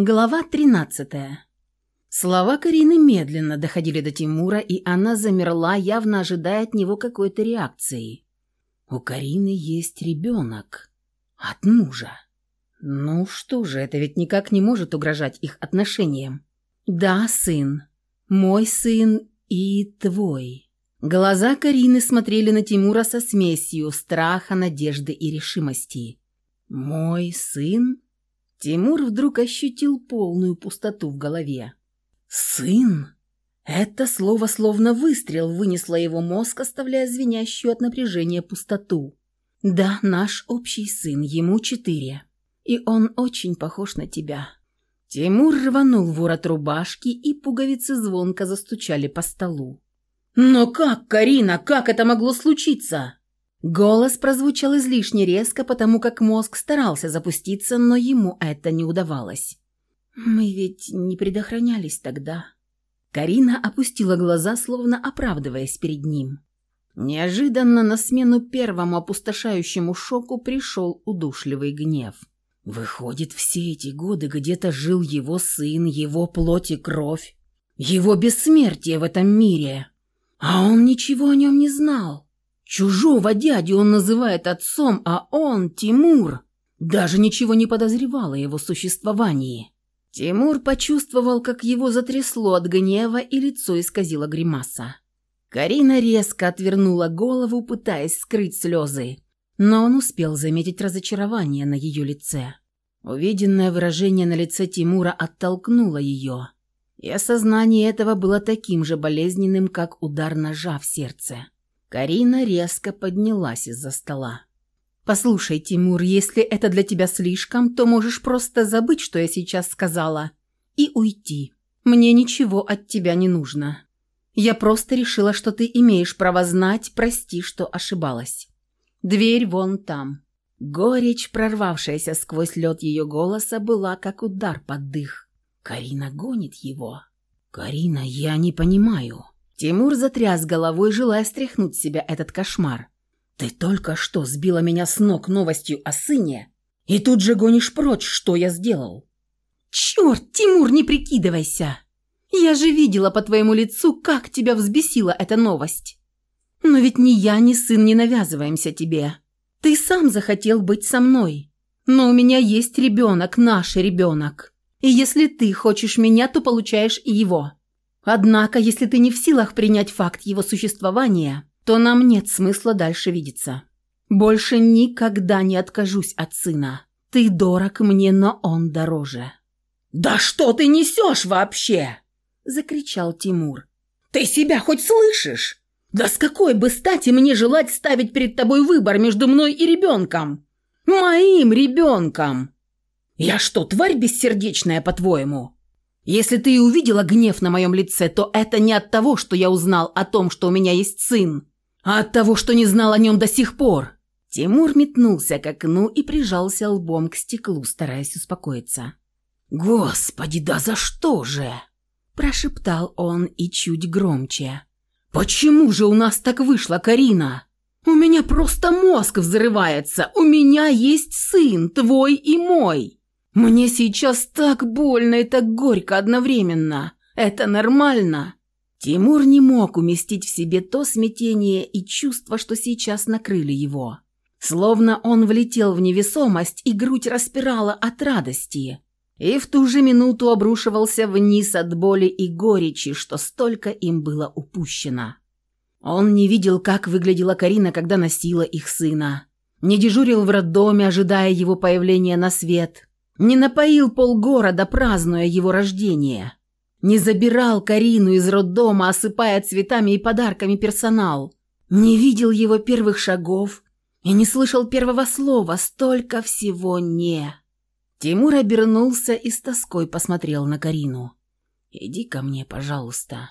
Глава 13. Слова Карины медленно доходили до Тимура, и она замерла, явно ожидая от него какой-то реакции. У Карины есть ребенок. От мужа. Ну что же, это ведь никак не может угрожать их отношениям. Да, сын. Мой сын и твой. Глаза Карины смотрели на Тимура со смесью страха, надежды и решимости. «Мой сын?» Тимур вдруг ощутил полную пустоту в голове. «Сын?» Это слово словно выстрел вынесло его мозг, оставляя звенящую от напряжения пустоту. «Да, наш общий сын, ему четыре. И он очень похож на тебя». Тимур рванул ворот рубашки, и пуговицы звонко застучали по столу. «Но как, Карина, как это могло случиться?» Голос прозвучал излишне резко, потому как мозг старался запуститься, но ему это не удавалось. «Мы ведь не предохранялись тогда». Карина опустила глаза, словно оправдываясь перед ним. Неожиданно на смену первому опустошающему шоку пришел удушливый гнев. Выходит, все эти годы где-то жил его сын, его плоть и кровь, его бессмертие в этом мире, а он ничего о нем не знал. Чужого дядю он называет отцом, а он, Тимур, даже ничего не подозревал о его существовании. Тимур почувствовал, как его затрясло от гнева, и лицо исказило гримаса. Карина резко отвернула голову, пытаясь скрыть слезы, но он успел заметить разочарование на ее лице. Увиденное выражение на лице Тимура оттолкнуло ее, и осознание этого было таким же болезненным, как удар ножа в сердце. Карина резко поднялась из-за стола. «Послушай, Тимур, если это для тебя слишком, то можешь просто забыть, что я сейчас сказала, и уйти. Мне ничего от тебя не нужно. Я просто решила, что ты имеешь право знать, прости, что ошибалась. Дверь вон там». Горечь, прорвавшаяся сквозь лед ее голоса, была как удар под дых. «Карина гонит его». «Карина, я не понимаю». Тимур затряс головой, желая стряхнуть с себя этот кошмар. «Ты только что сбила меня с ног новостью о сыне, и тут же гонишь прочь, что я сделал». «Черт, Тимур, не прикидывайся! Я же видела по твоему лицу, как тебя взбесила эта новость. Но ведь ни я, ни сын не навязываемся тебе. Ты сам захотел быть со мной. Но у меня есть ребенок, наш ребенок. И если ты хочешь меня, то получаешь и его. Однако, если ты не в силах принять факт его существования, то нам нет смысла дальше видеться. Больше никогда не откажусь от сына. Ты дорог мне, но он дороже». «Да что ты несешь вообще?» – закричал Тимур. «Ты себя хоть слышишь? Да с какой бы стати мне желать ставить перед тобой выбор между мной и ребенком? Моим ребенком! Я что, тварь бессердечная, по-твоему?» Если ты и увидела гнев на моем лице, то это не от того, что я узнал о том, что у меня есть сын, а от того, что не знал о нем до сих пор». Тимур метнулся к окну и прижался лбом к стеклу, стараясь успокоиться. «Господи, да за что же?» – прошептал он и чуть громче. «Почему же у нас так вышло, Карина? У меня просто мозг взрывается. У меня есть сын, твой и мой. Мне сейчас так больно и так горько одновременно. Это нормально. Тимур не мог уместить в себе то смятение и чувство, что сейчас накрыли его. Словно он влетел в невесомость, и грудь распирала от радости. И в ту же минуту обрушивался вниз от боли и горечи, что столько им было упущено. Он не видел, как выглядела Карина, когда носила их сына. Не дежурил в роддоме, ожидая его появления на свет – не напоил полгорода, празднуя его рождение. Не забирал Карину из роддома, осыпая цветами и подарками персонал. Не видел его первых шагов и не слышал первого слова. Столько всего не. Тимур обернулся и с тоской посмотрел на Карину. «Иди ко мне, пожалуйста».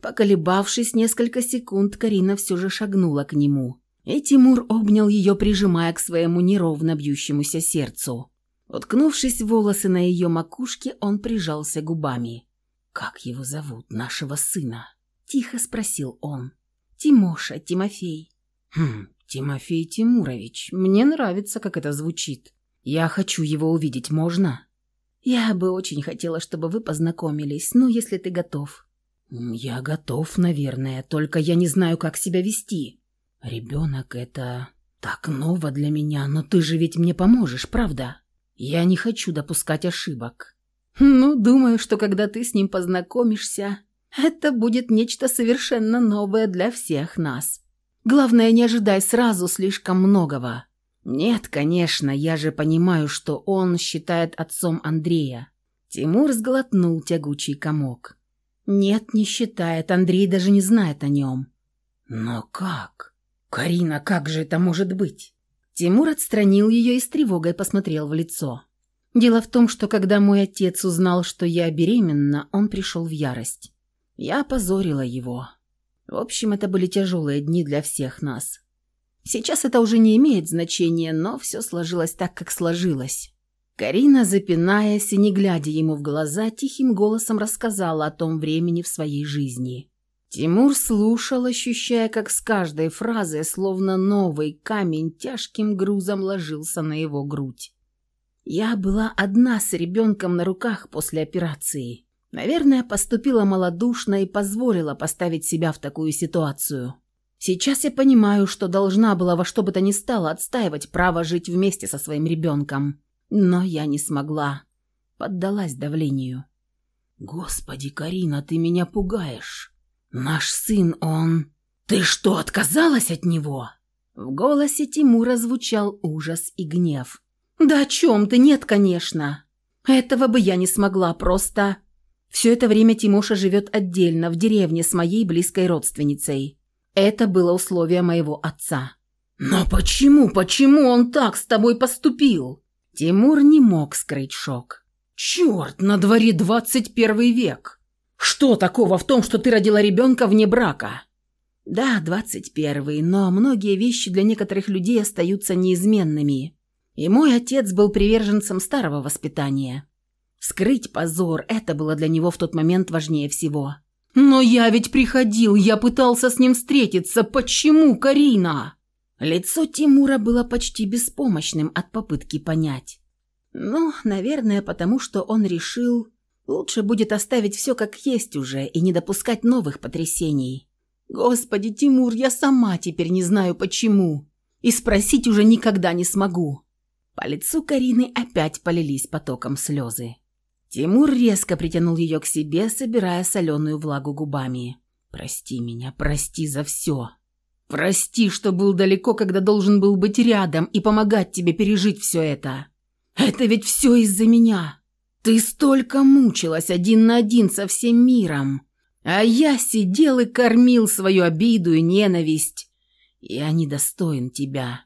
Поколебавшись несколько секунд, Карина все же шагнула к нему, и Тимур обнял ее, прижимая к своему неровно бьющемуся сердцу. Уткнувшись в волосы на ее макушке, он прижался губами. «Как его зовут, нашего сына?» – тихо спросил он. «Тимоша, Тимофей». «Хм, Тимофей Тимурович, мне нравится, как это звучит. Я хочу его увидеть, можно?» Я бы очень хотела, чтобы вы познакомились, ну, если ты готов». «Я готов, наверное, только я не знаю, как себя вести. Ребенок — это так ново для меня, но ты же ведь мне поможешь, правда? Я не хочу допускать ошибок». «Ну, думаю, что когда ты с ним познакомишься, это будет нечто совершенно новое для всех нас. Главное, не ожидай сразу слишком многого. Нет, конечно, я же понимаю, что он считает отцом Андрея. Тимур сглотнул тягучий комок. Нет, не считает, Андрей даже не знает о нем. Но как? Карина, как же это может быть? Тимур отстранил ее и с тревогой посмотрел в лицо. Дело в том, что когда мой отец узнал, что я беременна, он пришел в ярость. Я опозорила его. В общем, это были тяжелые дни для всех нас. Сейчас это уже не имеет значения, но все сложилось так, как сложилось. Карина, запинаясь и не глядя ему в глаза, тихим голосом рассказала о том времени в своей жизни. Тимур слушал, ощущая, как с каждой фразой, словно новый камень, тяжким грузом ложился на его грудь. Я была одна с ребенком на руках после операции. Наверное, поступила малодушно и позволила поставить себя в такую ситуацию. Сейчас я понимаю, что должна была во что бы то ни стало отстаивать право жить вместе со своим ребенком. Но я не смогла. Поддалась давлению. «Господи, Карина, ты меня пугаешь. Наш сын, он... Ты что, отказалась от него?» В голосе Тимура звучал ужас и гнев. «Да о чем ты? Нет, конечно. Этого бы я не смогла, просто...» Все это время Тимоша живет отдельно, в деревне с моей близкой родственницей. Это было условие моего отца. «Но почему, почему он так с тобой поступил?» Тимур не мог скрыть шок. «Черт, на дворе двадцать первый век! Что такого в том, что ты родила ребенка вне брака?» «Да, двадцать первый, но многие вещи для некоторых людей остаются неизменными. И мой отец был приверженцем старого воспитания. Скрыть позор – это было для него в тот момент важнее всего. «Но я ведь приходил, я пытался с ним встретиться. Почему, Карина?» Лицо Тимура было почти беспомощным от попытки понять. Ну, наверное, потому что он решил, лучше будет оставить все как есть уже и не допускать новых потрясений. Господи, Тимур, я сама теперь не знаю почему. И спросить уже никогда не смогу. По лицу Карины опять полились потоком слезы. Тимур резко притянул ее к себе, собирая соленую влагу губами. «Прости меня, прости за все. Прости, что был далеко, когда должен был быть рядом и помогать тебе пережить все это. Это ведь все из-за меня. Ты столько мучилась один на один со всем миром, а я сидел и кормил свою обиду и ненависть. Я недостоин тебя.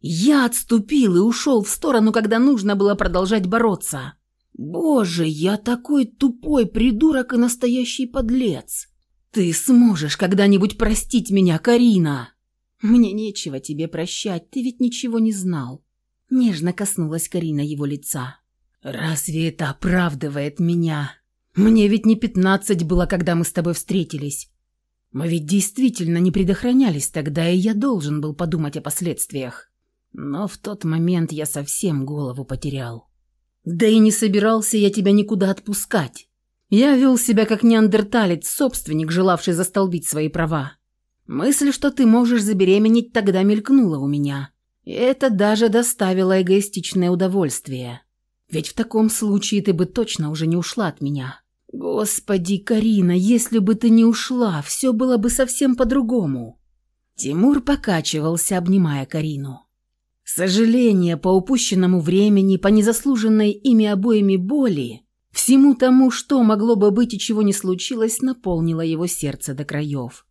Я отступил и ушел в сторону, когда нужно было продолжать бороться». «Боже, я такой тупой придурок и настоящий подлец! Ты сможешь когда-нибудь простить меня, Карина?» «Мне нечего тебе прощать, ты ведь ничего не знал». Нежно коснулась Карина его лица. «Разве это оправдывает меня? Мне ведь не пятнадцать было, когда мы с тобой встретились. Мы ведь действительно не предохранялись тогда, и я должен был подумать о последствиях. Но в тот момент я совсем голову потерял». Да и не собирался я тебя никуда отпускать. Я вел себя как неандерталец, собственник, желавший застолбить свои права. Мысль, что ты можешь забеременеть, тогда мелькнула у меня. И это даже доставило эгоистичное удовольствие. Ведь в таком случае ты бы точно уже не ушла от меня. Господи, Карина, если бы ты не ушла, все было бы совсем по-другому. Тимур покачивался, обнимая Карину. Сожаление по упущенному времени, по незаслуженной ими обоими боли, всему тому, что могло бы быть и чего не случилось, наполнило его сердце до краев.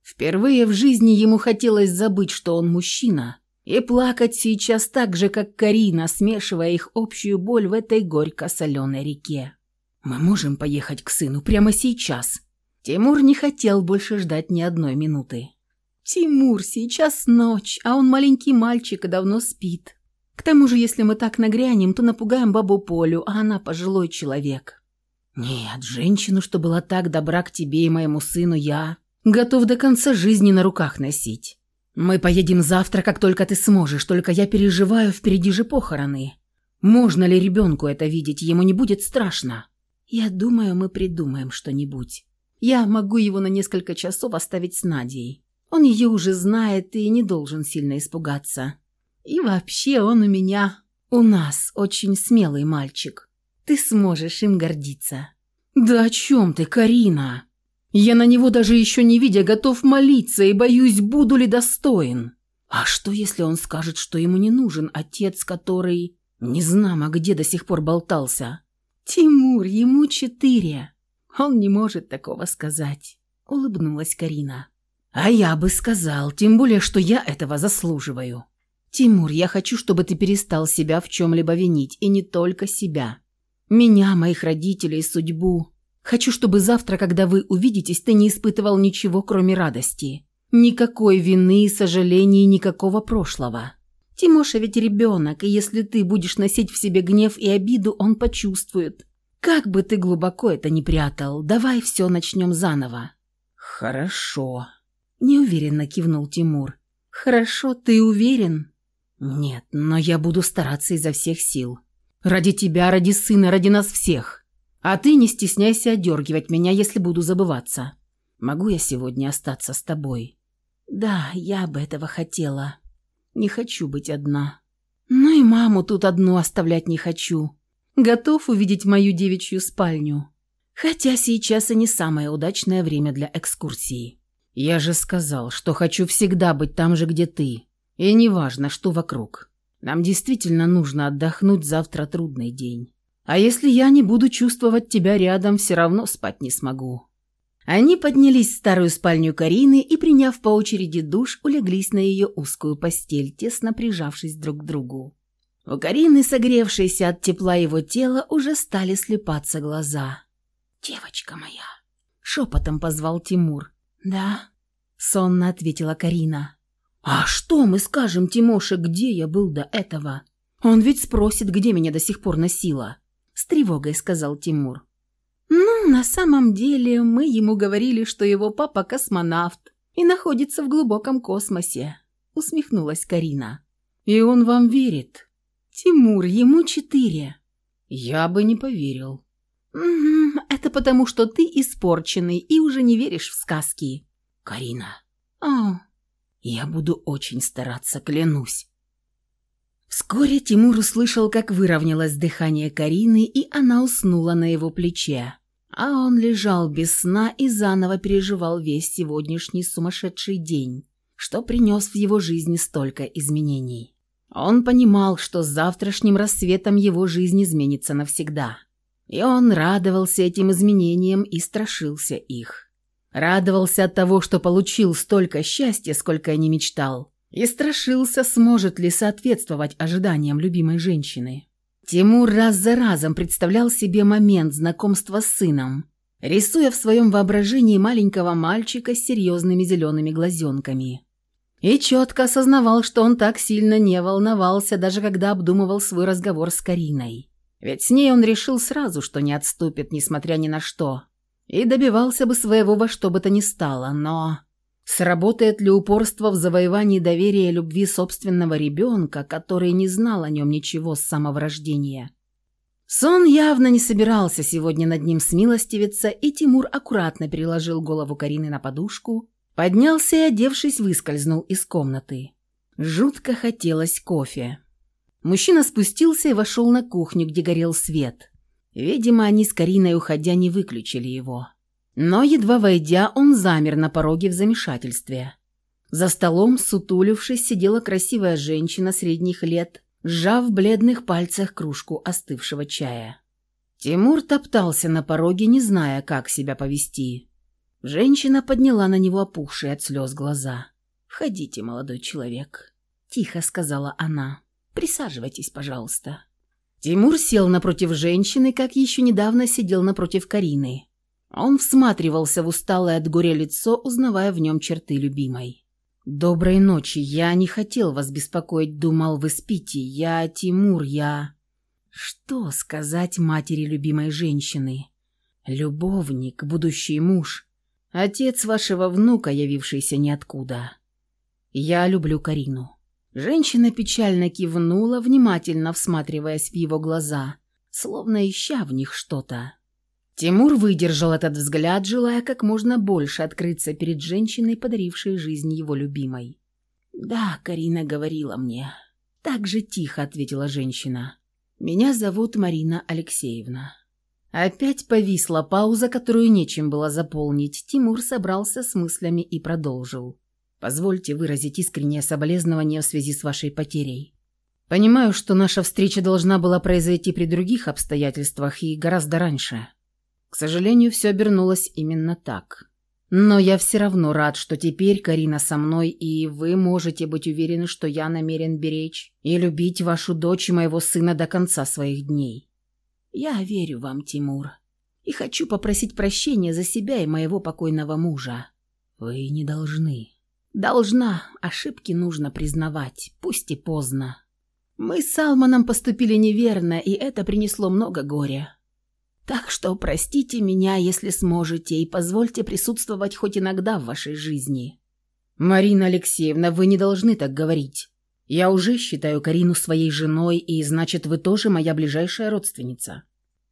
Впервые в жизни ему хотелось забыть, что он мужчина, и плакать сейчас так же, как Карина, смешивая их общую боль в этой горько-соленой реке. «Мы можем поехать к сыну прямо сейчас?» Тимур не хотел больше ждать ни одной минуты. «Тимур, сейчас ночь, а он маленький мальчик и давно спит. К тому же, если мы так нагрянем, то напугаем бабу Полю, а она пожилой человек». «Нет, женщину, что была так добра к тебе и моему сыну, я готов до конца жизни на руках носить. Мы поедем завтра, как только ты сможешь, только я переживаю, впереди же похороны. Можно ли ребенку это видеть? Ему не будет страшно. Я думаю, мы придумаем что-нибудь. Я могу его на несколько часов оставить с Надей. Он ее уже знает и не должен сильно испугаться. И вообще он у меня, у нас очень смелый мальчик. Ты сможешь им гордиться». «Да о чем ты, Карина? Я на него даже еще не видя готов молиться и боюсь, буду ли достоин. А что, если он скажет, что ему не нужен отец, который... Не знамо где до сих пор болтался?» «Тимур, ему четыре. Он не может такого сказать», — улыбнулась Карина. «А я бы сказал, тем более, что я этого заслуживаю». «Тимур, я хочу, чтобы ты перестал себя в чем-либо винить, и не только себя. Меня, моих родителей, судьбу. Хочу, чтобы завтра, когда вы увидитесь, ты не испытывал ничего, кроме радости. Никакой вины, сожалений, никакого прошлого. Тимоша ведь ребенок, и если ты будешь носить в себе гнев и обиду, он почувствует. Как бы ты глубоко это ни прятал, давай все начнем заново». «Хорошо», – неуверенно кивнул Тимур. «Хорошо, ты уверен?» «Нет, но я буду стараться изо всех сил. Ради тебя, ради сына, ради нас всех. А ты не стесняйся одергивать меня, если буду забываться. Могу я сегодня остаться с тобой?» «Да, я бы этого хотела. Не хочу быть одна. Ну и маму тут одну оставлять не хочу. Готов увидеть мою девичью спальню. Хотя сейчас и не самое удачное время для экскурсии. Я же сказал, что хочу всегда быть там же, где ты. И неважно, что вокруг. Нам действительно нужно отдохнуть, завтра трудный день. А если я не буду чувствовать тебя рядом, все равно спать не смогу». Они поднялись в старую спальню Карины и, приняв по очереди душ, улеглись на ее узкую постель, тесно прижавшись друг к другу. У Карины, согревшейся от тепла его тела, уже стали слепаться глаза. «Девочка моя!» — шепотом позвал Тимур. «Да?» — сонно ответила Карина. «А что мы скажем Тимоше, где я был до этого? Он ведь спросит, где меня до сих пор носило», — с тревогой сказал Тимур. «Ну, на самом деле, мы ему говорили, что его папа космонавт и находится в глубоком космосе», — усмехнулась Карина. «И он вам верит?» «Тимур, ему четыре». «Я бы не поверил». «Угу, это потому, что ты испорченный и уже не веришь в сказки». «Карина». «О, я буду очень стараться, клянусь. Вскоре Тимур услышал, как выровнялось дыхание Карины, и она уснула на его плече. А он лежал без сна и заново переживал весь сегодняшний сумасшедший день, что принес в его жизни столько изменений. Он понимал, что с завтрашним рассветом его жизнь изменится навсегда. И он радовался этим изменениям и страшился их. Радовался от того, что получил столько счастья, сколько и не мечтал, и страшился, сможет ли соответствовать ожиданиям любимой женщины. Тимур раз за разом представлял себе момент знакомства с сыном, рисуя в своем воображении маленького мальчика с серьезными зелеными глазенками. И четко осознавал, что он так сильно не волновался, даже когда обдумывал свой разговор с Кариной. Ведь с ней он решил сразу, что не отступит, несмотря ни на что – и добивался бы своего во что бы то ни стало, но... Сработает ли упорство в завоевании доверия и любви собственного ребенка, который не знал о нем ничего с самого рождения? Сон явно не собирался сегодня над ним смилостивиться, и Тимур аккуратно переложил голову Карины на подушку, поднялся и, одевшись, выскользнул из комнаты. Жутко хотелось кофе. Мужчина спустился и вошел на кухню, где горел свет – Видимо, они с Кариной, уходя, не выключили его. Но, едва войдя, он замер на пороге в замешательстве. За столом, сутулившись, сидела красивая женщина средних лет, сжав в бледных пальцах кружку остывшего чая. Тимур топтался на пороге, не зная, как себя повести. Женщина подняла на него опухшие от слез глаза. «Входите, молодой человек», — тихо сказала она. «Присаживайтесь, пожалуйста». Тимур сел напротив женщины, как еще недавно сидел напротив Карины. Он всматривался в усталое от горя лицо, узнавая в нем черты любимой. «Доброй ночи. Я не хотел вас беспокоить, думал, вы спите. Я Тимур, я...» Что сказать матери любимой женщины? Любовник, будущий муж, отец вашего внука, явившийся ниоткуда. Я люблю Карину. Женщина печально кивнула, внимательно всматриваясь в его глаза, словно ища в них что-то. Тимур выдержал этот взгляд, желая как можно больше открыться перед женщиной, подарившей жизнь его любимой. «Да, Карина говорила мне». Так же тихо ответила женщина. «Меня зовут Марина Алексеевна». Опять повисла пауза, которую нечем было заполнить. Тимур собрался с мыслями и продолжил. Позвольте выразить искреннее соболезнование в связи с вашей потерей. Понимаю, что наша встреча должна была произойти при других обстоятельствах и гораздо раньше. К сожалению, все обернулось именно так. Но я все равно рад, что теперь Карина со мной, и вы можете быть уверены, что я намерен беречь и любить вашу дочь и моего сына до конца своих дней. Я верю вам, Тимур, и хочу попросить прощения за себя и моего покойного мужа. Вы не должны. Должна, ошибки нужно признавать, пусть и поздно. Мы с Салманом поступили неверно, и это принесло много горя. Так что простите меня, если сможете, и позвольте присутствовать хоть иногда в вашей жизни. Марина Алексеевна, вы не должны так говорить. Я уже считаю Карину своей женой, и значит, вы тоже моя ближайшая родственница.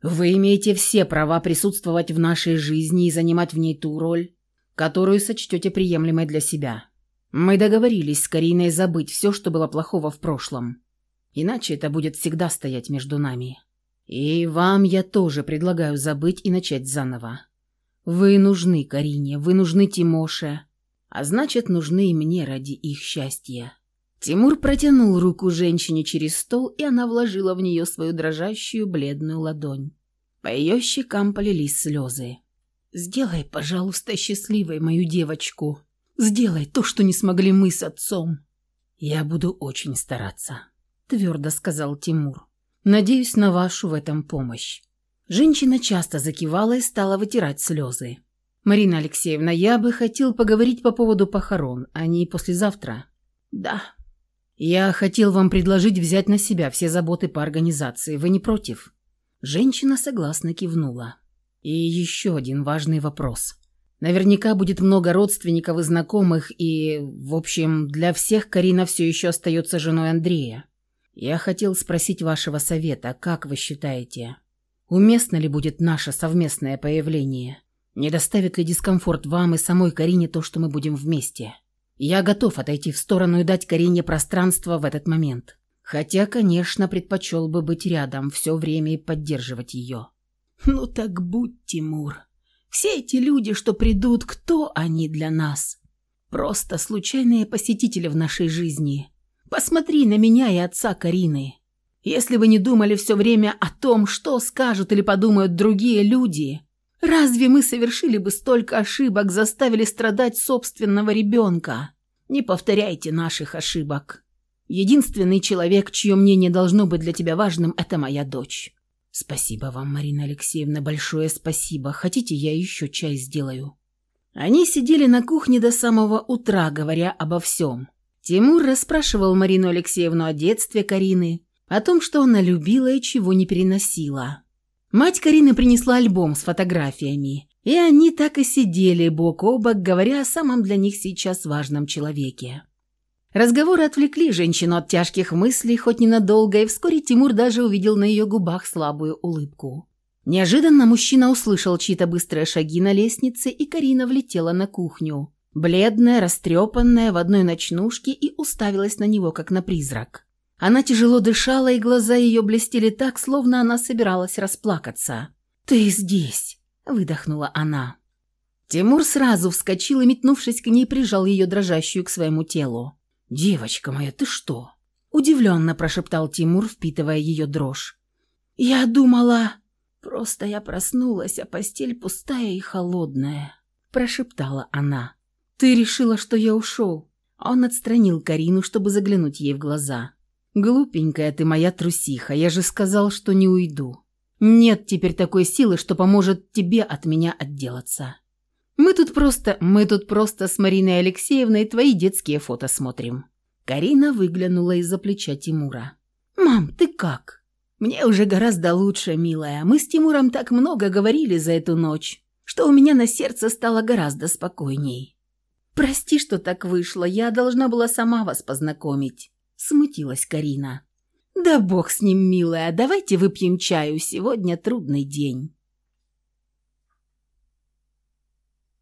Вы имеете все права присутствовать в нашей жизни и занимать в ней ту роль, которую сочтете приемлемой для себя. Мы договорились с Кариной забыть все, что было плохого в прошлом. Иначе это будет всегда стоять между нами. И вам я тоже предлагаю забыть и начать заново. Вы нужны Карине, вы нужны Тимоше, а значит, нужны и мне ради их счастья». Тимур протянул руку женщине через стол, и она вложила в нее свою дрожащую бледную ладонь. По ее щекам полились слезы. «Сделай, пожалуйста, счастливой мою девочку», Сделай то, что не смогли мы с отцом». «Я буду очень стараться», — твердо сказал Тимур. «Надеюсь на вашу в этом помощь». Женщина часто закивала и стала вытирать слезы. «Марина Алексеевна, я бы хотел поговорить по поводу похорон. Они послезавтра?» «Да». «Я хотел вам предложить взять на себя все заботы по организации. Вы не против?» Женщина согласно кивнула. «И еще один важный вопрос. Наверняка будет много родственников и знакомых, и, в общем, для всех Карина все еще остается женой Андрея. Я хотел спросить вашего совета, как вы считаете, уместно ли будет наше совместное появление? Не доставит ли дискомфорт вам и самой Карине то, что мы будем вместе? Я готов отойти в сторону и дать Карине пространство в этот момент. Хотя, конечно, предпочел бы быть рядом все время и поддерживать ее. «Ну так будь, Тимур», все эти люди, что придут, кто они для нас? Просто случайные посетители в нашей жизни. Посмотри на меня и отца Карины. Если вы не думали все время о том, что скажут или подумают другие люди, разве мы совершили бы столько ошибок, заставили страдать собственного ребенка? Не повторяйте наших ошибок. Единственный человек, чье мнение должно быть для тебя важным, это моя дочь. «Спасибо вам, Марина Алексеевна, большое спасибо. Хотите, я еще чай сделаю?» Они сидели на кухне до самого утра, говоря обо всем. Тимур расспрашивал Марину Алексеевну о детстве Карины, о том, что она любила и чего не переносила. Мать Карины принесла альбом с фотографиями, и они так и сидели бок о бок, говоря о самом для них сейчас важном человеке. Разговоры отвлекли женщину от тяжких мыслей, хоть ненадолго, и вскоре Тимур даже увидел на ее губах слабую улыбку. Неожиданно мужчина услышал чьи-то быстрые шаги на лестнице, и Карина влетела на кухню. Бледная, растрепанная, в одной ночнушке, и уставилась на него, как на призрак. Она тяжело дышала, и глаза ее блестели так, словно она собиралась расплакаться. «Ты здесь!» – выдохнула она. Тимур сразу вскочил и, метнувшись к ней, прижал ее дрожащую к своему телу. «Девочка моя, ты что?» – удивленно прошептал Тимур, впитывая ее дрожь. «Я думала...» «Просто я проснулась, а постель пустая и холодная», – прошептала она. «Ты решила, что я ушел?» Он отстранил Карину, чтобы заглянуть ей в глаза. «Глупенькая ты моя трусиха, я же сказал, что не уйду. Нет теперь такой силы, что поможет тебе от меня отделаться». Мы тут просто... Мы тут просто с Мариной Алексеевной твои детские фото смотрим». Карина выглянула из-за плеча Тимура. «Мам, ты как?» «Мне уже гораздо лучше, милая. Мы с Тимуром так много говорили за эту ночь, что у меня на сердце стало гораздо спокойней. Прости, что так вышло. Я должна была сама вас познакомить. Смутилась Карина. «Да бог с ним, милая, давайте выпьем чаю, сегодня трудный день».